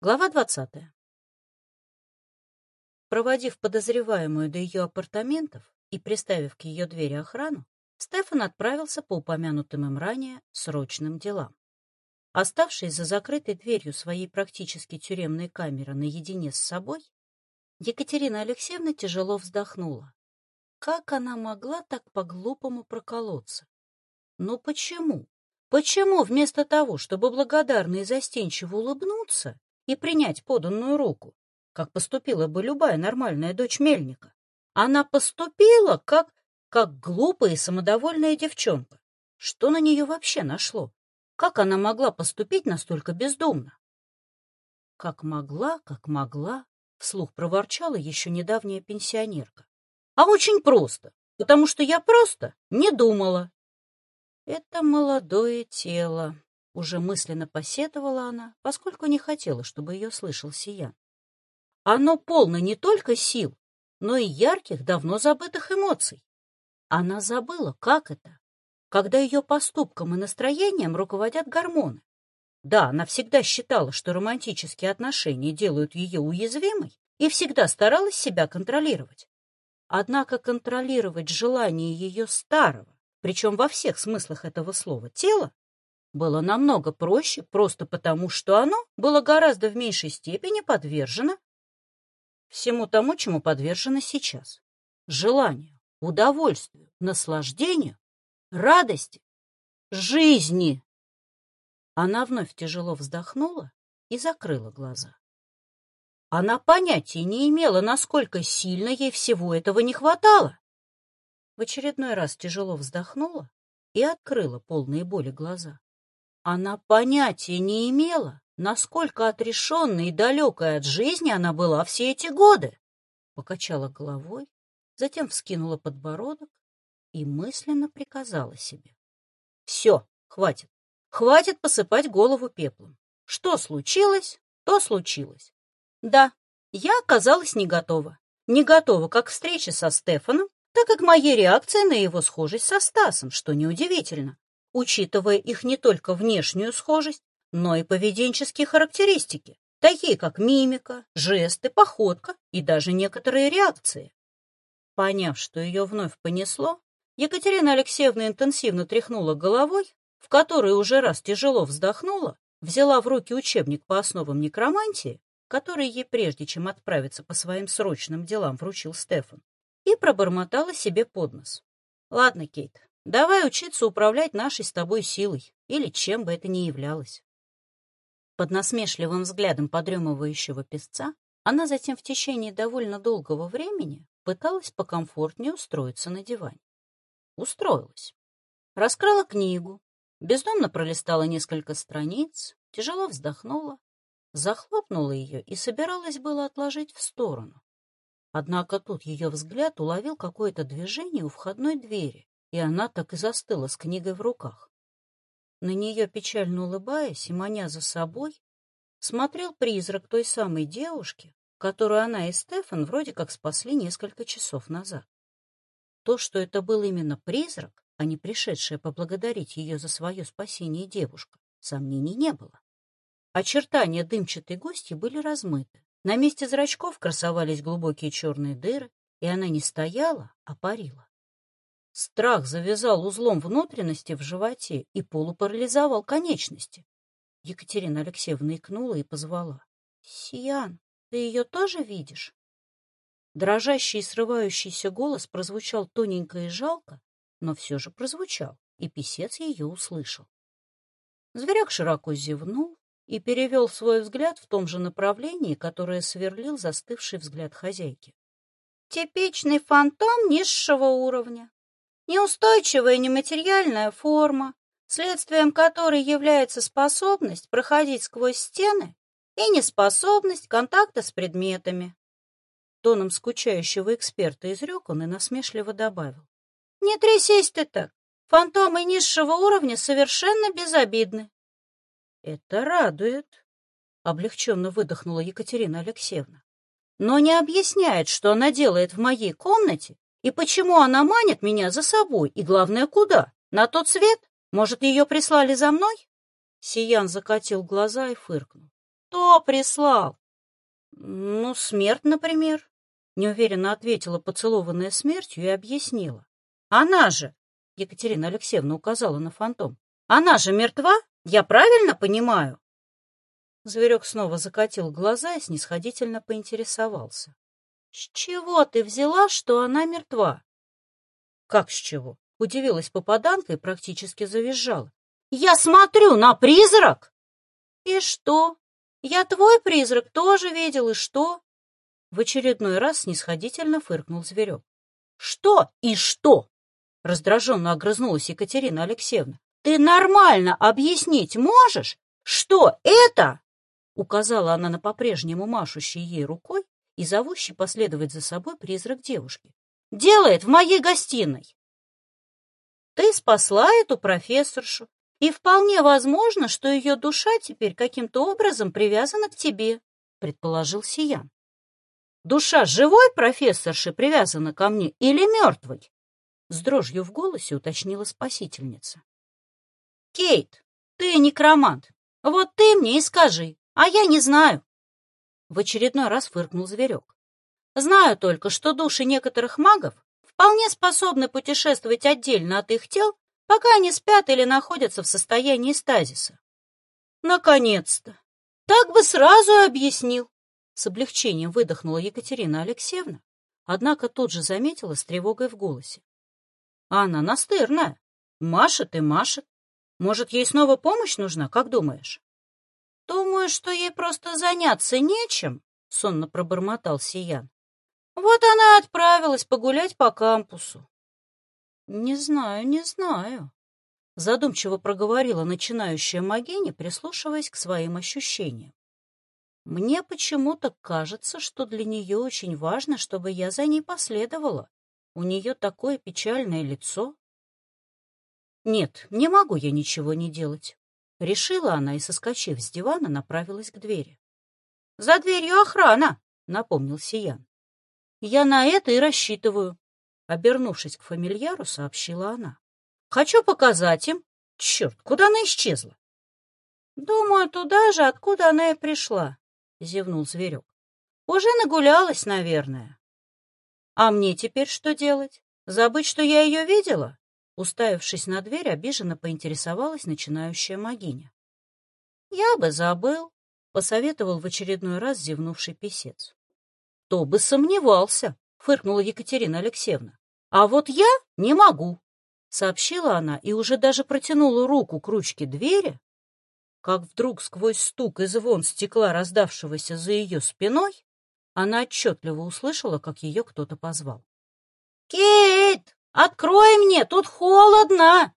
Глава двадцатая. Проводив подозреваемую до ее апартаментов и приставив к ее двери охрану, Стефан отправился по упомянутым им ранее срочным делам. Оставшись за закрытой дверью своей практически тюремной камеры наедине с собой, Екатерина Алексеевна тяжело вздохнула. Как она могла так по-глупому проколоться? Ну почему? Почему вместо того, чтобы благодарно и застенчиво улыбнуться, и принять поданную руку, как поступила бы любая нормальная дочь мельника. Она поступила как, как глупая и самодовольная девчонка. Что на нее вообще нашло? Как она могла поступить настолько бездумно? Как могла, как могла, вслух проворчала еще недавняя пенсионерка. А очень просто, потому что я просто не думала. Это молодое тело, уже мысленно посетовала она, поскольку не хотела, чтобы ее слышал Сиян. Оно полно не только сил, но и ярких, давно забытых эмоций. Она забыла, как это, когда ее поступкам и настроением руководят гормоны. Да, она всегда считала, что романтические отношения делают ее уязвимой и всегда старалась себя контролировать. Однако контролировать желание ее старого, причем во всех смыслах этого слова, тела, было намного проще, просто потому, что оно было гораздо в меньшей степени подвержено всему тому, чему подвержено сейчас. Желанию, удовольствию, наслаждению, радости, жизни. Она вновь тяжело вздохнула и закрыла глаза. Она понятия не имела, насколько сильно ей всего этого не хватало. В очередной раз тяжело вздохнула и открыла полные боли глаза. Она понятия не имела, насколько отрешенной и далекой от жизни она была все эти годы. Покачала головой, затем вскинула подбородок и мысленно приказала себе. Все, хватит. Хватит посыпать голову пеплом. Что случилось, то случилось. Да, я оказалась не готова. Не готова как к встрече со Стефаном, так и к моей реакции на его схожесть со Стасом, что неудивительно учитывая их не только внешнюю схожесть, но и поведенческие характеристики, такие как мимика, жесты, походка и даже некоторые реакции. Поняв, что ее вновь понесло, Екатерина Алексеевна интенсивно тряхнула головой, в которой уже раз тяжело вздохнула, взяла в руки учебник по основам некромантии, который ей прежде чем отправиться по своим срочным делам вручил Стефан, и пробормотала себе под нос. «Ладно, Кейт, Давай учиться управлять нашей с тобой силой, или чем бы это ни являлось. Под насмешливым взглядом подремывающего песца она затем в течение довольно долгого времени пыталась покомфортнее устроиться на диване. Устроилась. Раскрыла книгу, бездомно пролистала несколько страниц, тяжело вздохнула, захлопнула ее и собиралась было отложить в сторону. Однако тут ее взгляд уловил какое-то движение у входной двери, и она так и застыла с книгой в руках. На нее, печально улыбаясь и маня за собой, смотрел призрак той самой девушки, которую она и Стефан вроде как спасли несколько часов назад. То, что это был именно призрак, а не пришедшая поблагодарить ее за свое спасение девушка, сомнений не было. Очертания дымчатой гости были размыты. На месте зрачков красовались глубокие черные дыры, и она не стояла, а парила. Страх завязал узлом внутренности в животе и полупарализовал конечности. Екатерина Алексеевна икнула и позвала. — Сиян, ты ее тоже видишь? Дрожащий и срывающийся голос прозвучал тоненько и жалко, но все же прозвучал, и писец ее услышал. Зверяк широко зевнул и перевел свой взгляд в том же направлении, которое сверлил застывший взгляд хозяйки. «Типичный фантом низшего уровня неустойчивая нематериальная форма, следствием которой является способность проходить сквозь стены и неспособность контакта с предметами. Тоном скучающего эксперта изрек он и насмешливо добавил. «Не трясись ты так. Фантомы низшего уровня совершенно безобидны». «Это радует», — облегченно выдохнула Екатерина Алексеевна. «Но не объясняет, что она делает в моей комнате и почему она манит меня за собой? И главное, куда? На тот свет? Может, ее прислали за мной? Сиян закатил глаза и фыркнул. Кто прислал? Ну, смерть, например. Неуверенно ответила поцелованная смертью и объяснила. Она же, Екатерина Алексеевна указала на фантом, она же мертва? Я правильно понимаю? Зверек снова закатил глаза и снисходительно поинтересовался. — С чего ты взяла, что она мертва? — Как с чего? — удивилась попаданка и практически завизжала. — Я смотрю на призрак! — И что? Я твой призрак тоже видел, и что? В очередной раз снисходительно фыркнул зверек. — Что и что? — раздраженно огрызнулась Екатерина Алексеевна. — Ты нормально объяснить можешь, что это? Указала она на по-прежнему машущий ей рукой и зовущий последовать за собой призрак девушки. «Делает в моей гостиной!» «Ты спасла эту профессоршу, и вполне возможно, что ее душа теперь каким-то образом привязана к тебе», — предположил Сиян. «Душа живой профессорши привязана ко мне или мертвой?» С дрожью в голосе уточнила спасительница. «Кейт, ты некромант. Вот ты мне и скажи, а я не знаю. В очередной раз фыркнул зверек. Знаю только, что души некоторых магов вполне способны путешествовать отдельно от их тел, пока они спят или находятся в состоянии стазиса. Наконец-то! Так бы сразу объяснил. С облегчением выдохнула Екатерина Алексеевна, однако тут же заметила с тревогой в голосе. она настырная, машет и машет. Может, ей снова помощь нужна, как думаешь? «Думаю, что ей просто заняться нечем», — сонно пробормотал Сиян. «Вот она отправилась погулять по кампусу». «Не знаю, не знаю», — задумчиво проговорила начинающая Магини, прислушиваясь к своим ощущениям. «Мне почему-то кажется, что для нее очень важно, чтобы я за ней последовала. У нее такое печальное лицо». «Нет, не могу я ничего не делать. Решила она и, соскочив с дивана, направилась к двери. — За дверью охрана, — напомнил Сиян. — Я на это и рассчитываю, — обернувшись к фамильяру, сообщила она. — Хочу показать им. Черт, куда она исчезла? — Думаю, туда же, откуда она и пришла, — зевнул зверек. — Уже нагулялась, наверное. — А мне теперь что делать? Забыть, что я ее видела? Уставившись на дверь, обиженно поинтересовалась начинающая магиня. — Я бы забыл, — посоветовал в очередной раз зевнувший писец. — Кто бы сомневался, — фыркнула Екатерина Алексеевна. — А вот я не могу, — сообщила она и уже даже протянула руку к ручке двери, как вдруг сквозь стук и звон стекла, раздавшегося за ее спиной, она отчетливо услышала, как ее кто-то позвал. «Кейт!» «Открой мне, тут холодно!»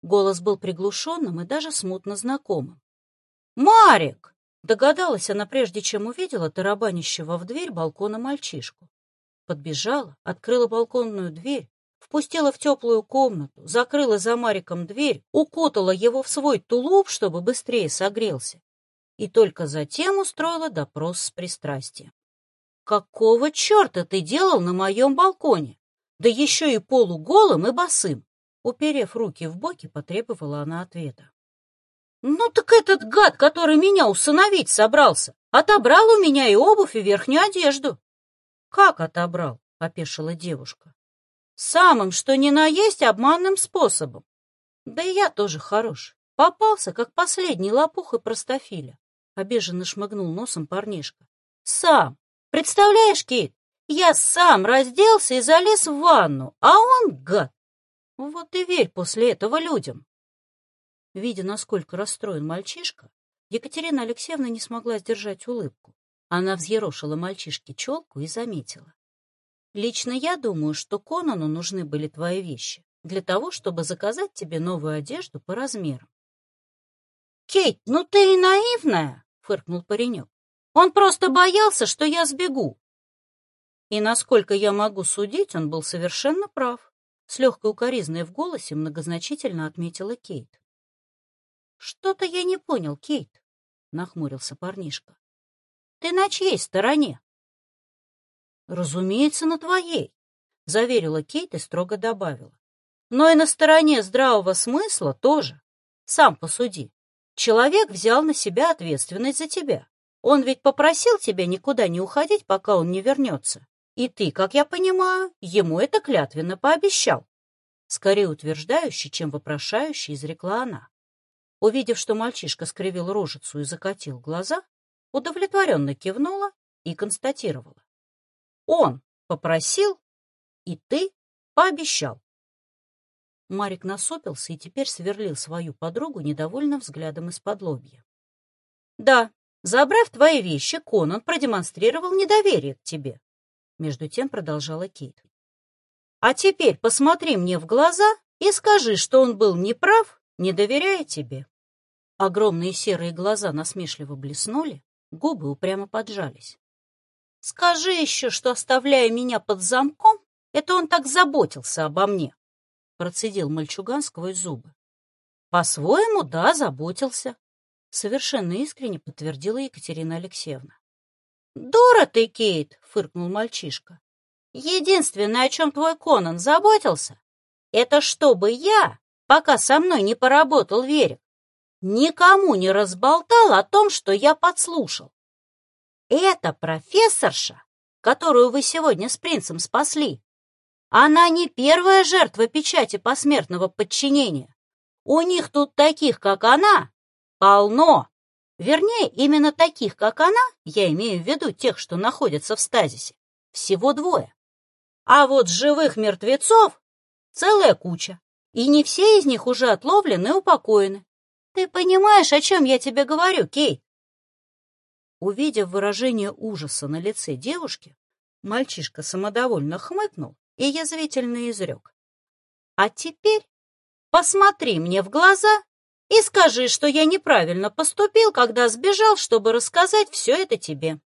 Голос был приглушенным и даже смутно знакомым. «Марик!» — догадалась она, прежде чем увидела тарабанящего в дверь балкона мальчишку. Подбежала, открыла балконную дверь, впустила в теплую комнату, закрыла за Мариком дверь, укутала его в свой тулуп, чтобы быстрее согрелся, и только затем устроила допрос с пристрастием. «Какого черта ты делал на моем балконе?» Да еще и полуголым и босым. Уперев руки в боки, потребовала она ответа. «Ну так этот гад, который меня усыновить собрался, отобрал у меня и обувь, и верхнюю одежду». «Как отобрал?» — опешила девушка. «Самым, что ни на есть, обманным способом. Да и я тоже хорош. Попался, как последний лопух и простофиля». Обиженно шмыгнул носом парнишка. «Сам. Представляешь, Кейт, я сам разделся и залез в ванну, а он, гад, вот и верь после этого людям. Видя, насколько расстроен мальчишка, Екатерина Алексеевна не смогла сдержать улыбку. Она взъерошила мальчишке челку и заметила. «Лично я думаю, что Конану нужны были твои вещи для того, чтобы заказать тебе новую одежду по размерам». «Кейт, ну ты и наивная!» — фыркнул паренек. «Он просто боялся, что я сбегу. И, насколько я могу судить, он был совершенно прав. С легкой укоризной в голосе многозначительно отметила Кейт. «Что-то я не понял, Кейт», — нахмурился парнишка. «Ты на чьей стороне?» «Разумеется, на твоей», — заверила Кейт и строго добавила. «Но и на стороне здравого смысла тоже. Сам посуди. Человек взял на себя ответственность за тебя. Он ведь попросил тебя никуда не уходить, пока он не вернется. И ты, как я понимаю, ему это клятвенно пообещал. Скорее утверждающий, чем вопрошающий, изрекла она. Увидев, что мальчишка скривил рожицу и закатил глаза, удовлетворенно кивнула и констатировала. Он попросил, и ты пообещал. Марик насупился и теперь сверлил свою подругу недовольным взглядом из-под лобья. Да, забрав твои вещи, Конан продемонстрировал недоверие к тебе. Между тем продолжала Кейт. А теперь посмотри мне в глаза и скажи, что он был неправ, не доверяя тебе. Огромные серые глаза насмешливо блеснули, губы упрямо поджались. Скажи еще, что, оставляя меня под замком, это он так заботился обо мне, процедил мальчуган сквозь зубы. По-своему, да, заботился, совершенно искренне подтвердила Екатерина Алексеевна. «Дура ты, Кейт!» — фыркнул мальчишка. «Единственное, о чем твой Конан заботился, это чтобы я, пока со мной не поработал Верик, никому не разболтал о том, что я подслушал. Эта профессорша, которую вы сегодня с принцем спасли, она не первая жертва печати посмертного подчинения. У них тут таких, как она, полно. Вернее, именно таких, как она, я имею в виду тех, что находятся в стазисе, всего двое. А вот живых мертвецов целая куча, и не все из них уже отловлены и упокоены. Ты понимаешь, о чем я тебе говорю, Кейт? Увидев выражение ужаса на лице девушки, мальчишка самодовольно хмыкнул и язвительно изрек. А теперь посмотри мне в глаза и скажи, что я неправильно поступил, когда сбежал, чтобы рассказать все это тебе.